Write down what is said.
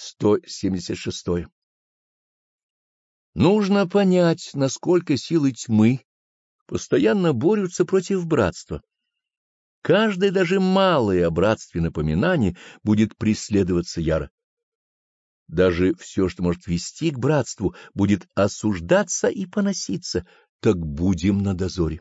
176. Нужно понять, насколько силы тьмы постоянно борются против братства. Каждое даже малое о братстве напоминание будет преследоваться яро. Даже все, что может вести к братству, будет осуждаться и поноситься, так будем на дозоре.